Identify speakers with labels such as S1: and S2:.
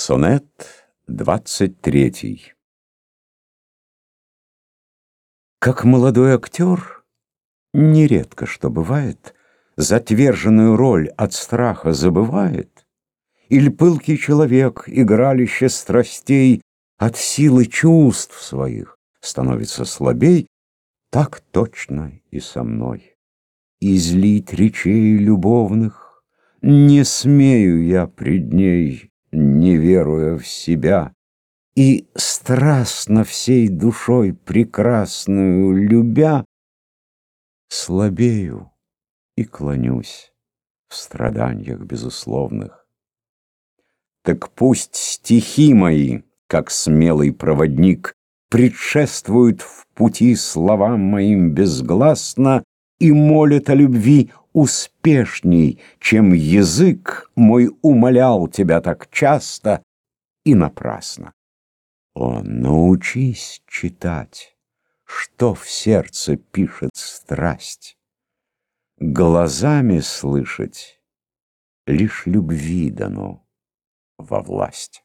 S1: Сонет двадцать третий Как молодой актер, нередко что бывает, Затверженную роль от страха забывает, Или пылкий человек, игралище страстей, От силы чувств своих становится слабей, Так точно и со мной. Излить речей любовных Не смею я пред ней, не веруя в себя, И страстно всей душой прекрасную любя, Слабею и клонюсь в страданиях безусловных. Так пусть стихи мои, как смелый проводник, Предшествуют в пути словам моим безгласно И молят о любви успешней, чем язык мой умолял тебя так часто и напрасно. О, научись читать, что в сердце пишет страсть, глазами слышать лишь любви дано во власть.